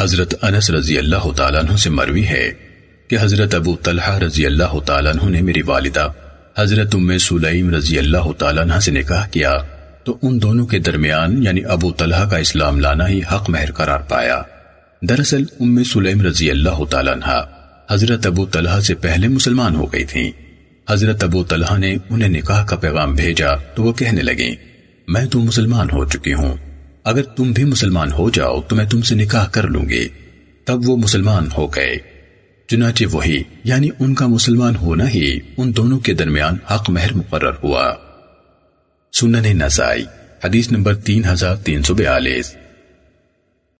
حضرت انس رضی اللہ تعالیٰ عنہ سے مروی ہے کہ حضرت ابو طلحہ رضی اللہ تعالیٰ عنہ نے میری والدہ حضرت ام سلیم رضی اللہ تعالیٰ عنہ سے نکاح کیا تو ان دونوں کے درمیان یعنی ابو طلحہ کا اسلام لانا ہی حق مہر قرار پایا۔ دراصل ام سلیم رضی اللہ تعالیٰ عنہ حضرت ابو طلحہ سے پہلے مسلمان ہو گئی تھیں۔ حضرت ابو طلحہ نے انہیں نکاح کا پیغام بھیجا تو وہ کہنے لگیں، میں تو مسلمان ہو چکی ہوں۔ اگر تم بھی مسلمان ہو جاؤ تو میں تم سے نکاح کر لوں گی۔ تب وہ مسلمان ہو گئے۔ چنانچہ وہی یعنی ان کا مسلمان ہونا ہی ان دونوں کے درمیان حق مہر مقرر ہوا۔ سنن نسائی، حدیث نمبر تین ہزار تین سو بیالیس۔